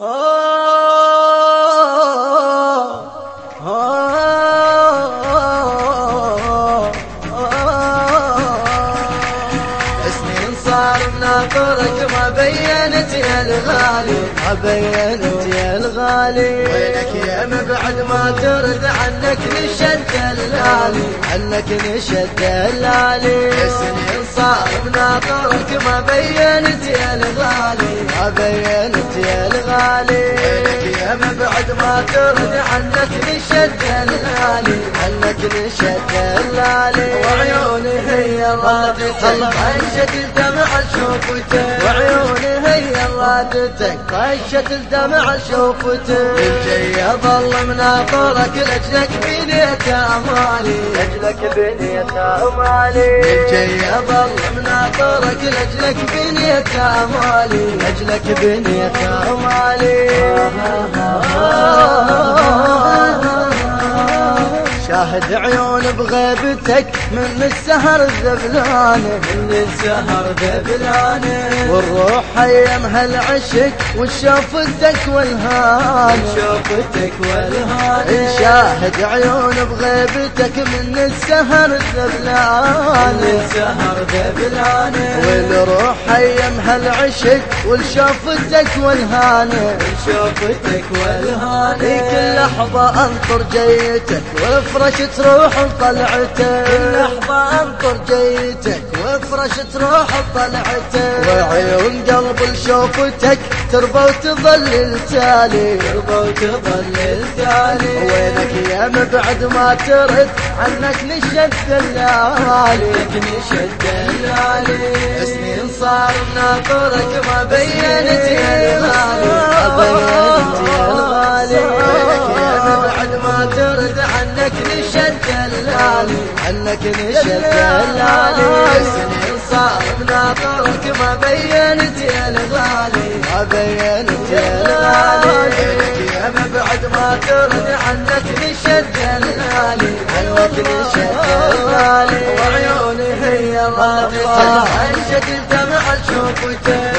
سنين صار مناطرك ما بينت يا الغالي. ما بينت يا الغالي وينك يا بعد ما ترد عنك نشد اللالي. عنك نشد اللالي. سنين صار مناطرك ما بينت يا الغالي. ما بينت يا الغالي. يا بعد ما ترد عنك نشد اللالي عنك نشد اللالي وعيوني هي رادتك عشت الدمع شوفتك. وعيوني هي رادتك عشت الدمع شوفتك. الجاي ظل مناطرك لجلك بنيت أمالي. لجلك بنيت أمالي. الجاي ظل مناطرك لجلك بنيت امالي لجلك بنيت امالي شاهد عيون بغيبتك من السهر ذبلانه من السهر ذبلانه والروح أيام هالعشق وشوفتك والهان شوفتك والهان شاهد عيون بغيبتك من السهر ذبلانه من السهر ذبلانه والروح أيام هالعشق وشوفتك والهانه. شوفتك والهانه. كل لحظة أنطر جيتك وفرح وافرش تروح طلعتك لحظة انطر جيتك وافرش تروح طلعتك وعيون قلب لشوفتك تربى وتظل التالي تربى وتظل التالي وينك يا مبعد ما ترد عنك نشد الليالي. نشد الليالي. سنين صار ناطرك ما بينت يا الغالي ما بينت يا الغالي عنك نشد اللالي سنين صار بناطرك ما بينت يا الغالي. ما بينت يا الغالي. يا بعد ما ترد عنك نشد اللالي عنك نشد اللالي وعيوني هي راضتك عشت الدمع شوفتك وعيوني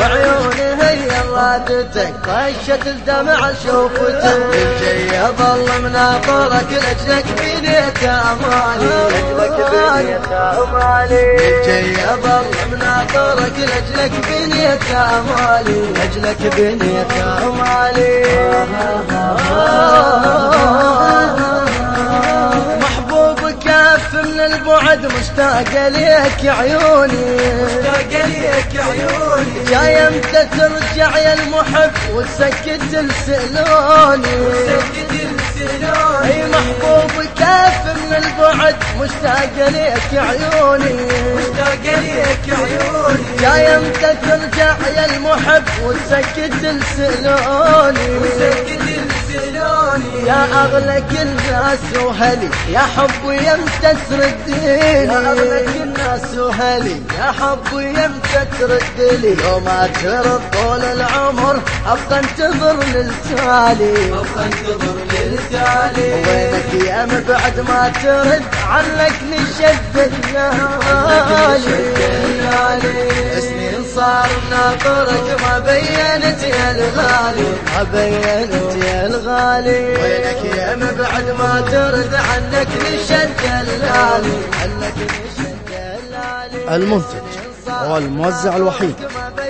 هي رادتك طشت الدمع شوفتك الجاي ظل مناطرك لجلك بنيت امالي لك بنيت امالي الجاي ظل مناطرك لجلك بنيت امالي لجلك بنيت امالي البعد مشتاق ليك يا عيوني. مشتاق ليك يا عيوني. جاي إمتى ترجع يا المحب وتسكت السلوني وتسكت السلوني أي محبوب كاف من البعد مشتاق ليك يا عيوني. مشتاق ليك يا عيوني. جاي إمتى ترجع يا المحب وتسكت السلوني وتسكت السلوني يا أغلى كل الناس وهلي يا حب يمتى ترديني يا أغلى كل الناس وهلي يا حب يمتى تردلي يوم ما ترد طول العمر أبقى انتظر للتالي أبقى انتظر للتالي وينك يا بعد ما ترد عنك نشد الليالي سنين صار ناطرك ما بينت يا الغالي. ما بينت يا الغالي. وينك يا بعد ما ترد عنك نشد الليالي عنك المنتج والموزع الوحيد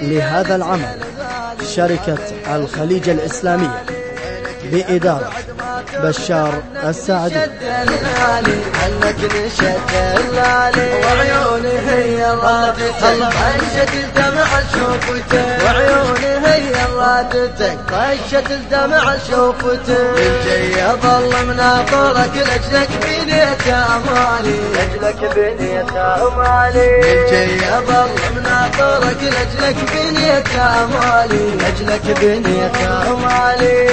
لهذا العمل. شركة الخليج الإسلامية بإدارة بشار السعدي. عنك نشد اللالي وعيوني هي رادتك عشت الدمع شوفتك. وعيوني هي رادتك عشت الدمع شوفتك. الجاي ظل مناطرك لجلك بنيت أمالي. لجلك بنيت أمالي. الجاي ظل مناطرك لجلك بنيت أمالي. لجلك بنيت أمالي.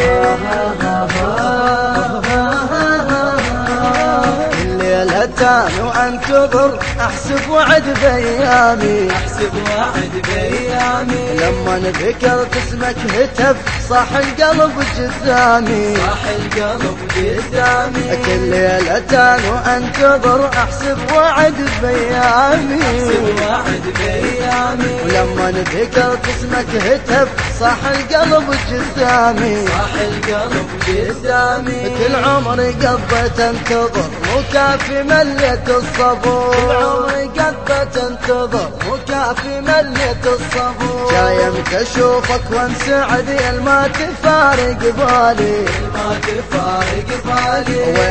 ليلتان وأنتظر أحسب وعد بيامي أحسب وعد بيامي لما ذكرت اسمك هتف صاح القلب قدامي صاح القلب قدامي كل ليلتان وأنتظر أحسب وعد بيامي أحسب وعد بيامي ولما ذكرت اسمك هتف صاح القلب قدامي صاح القلب قدامي كل عمري قضيت انتظر مو كافي مليت الصبر. كل عمري قضيت انتظر مو كافي مليت الصبر. جايمت اشوفك وانسعد يا ما تفارق بالي. ما تفارق بالي.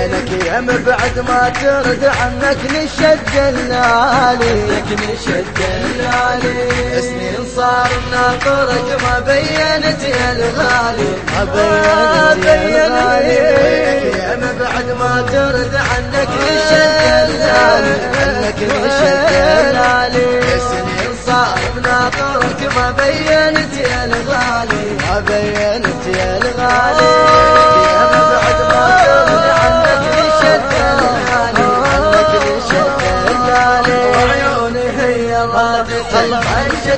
يا بعد ما ترد عنك نشد اللالي. لك نشد اللالي. سنين صار ناطرك ما بينت يا الغالي. ما بينت يا الغالي. يا بعد ما ترد عنك نشد اللالي. عنك نشد اللالي. سنين صار ناطرك ما بينت يا الغالي. ما بينت يا الغالي.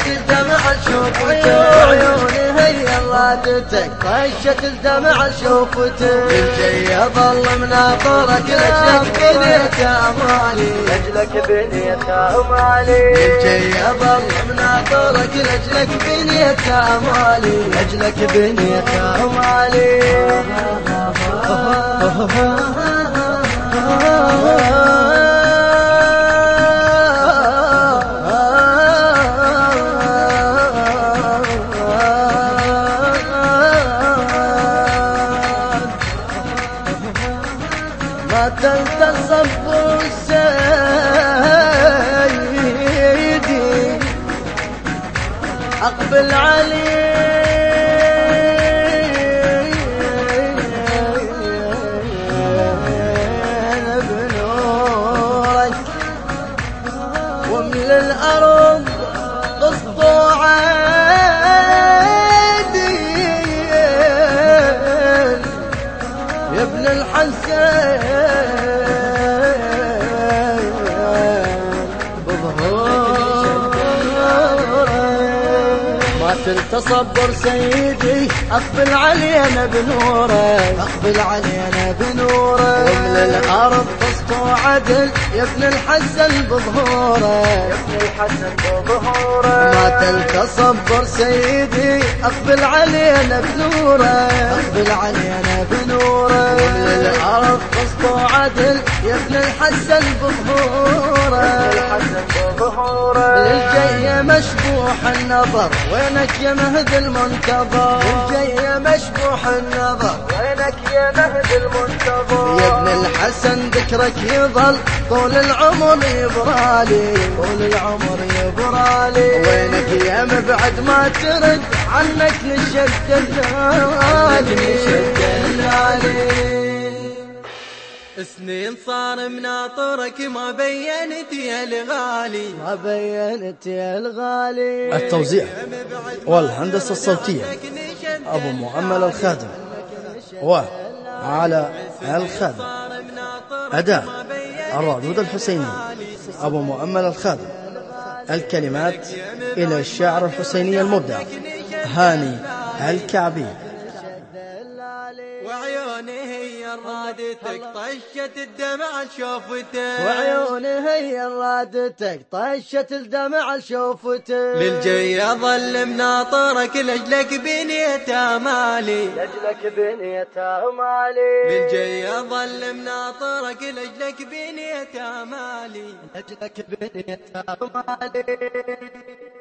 الدمع شوفتك وعيوني هي غادتك عيشت الدمع شوفتك الجاي ظل مناطرك لجلك بنيت امالي لجلك بنيت امالي الجاي ظل مناطرك لجلك بنيت امالي لجلك بنيت ما أقبل علي بنورك ومن الأرض تلتصبر سيدي أقبل علينا بنورك أقبل علينا بنورك ومن الأرض قسط عدل يا ابن الحسن بظهورك يا ابن الحسن بظهورك ما تلتصبر سيدي أقبل علينا بنورك أقبل علينا بنورك ومن الأرض قسط عدل يا ابن الحسن بظهورك للجاي مشبوح النظر وينك يا مهد المنتظر؟ للجاي مشبوح النظر وينك يا مهد المنتظر؟ يا ابن الحسن ذكرك يظل طول العمر يبرالي. طول العمر يبرالي. وينك يا مبعد ما ترد عنك نشد اللالي نشد اللالي سنين صار مناطرك ما بينت يا الغالي. ما بينت يا الغالي. التوزيع والهندسة الصوتية. أبو مؤمل الخادم. وعلى الخادم. أداء الرادود الحسيني. أبو مؤمل الخادم. الكلمات إلى الشاعر الحسيني المبدع. هاني الكعبي. رادتك طشت الدمع شوفتك وعيوني هي رادتك طشت الدمع شوفتك للجي ظل مناطرك لجلك بنيت امالي لجلك بنيت امالي للجي ظل مناطرك لجلك بنيت امالي لجلك بنيت امالي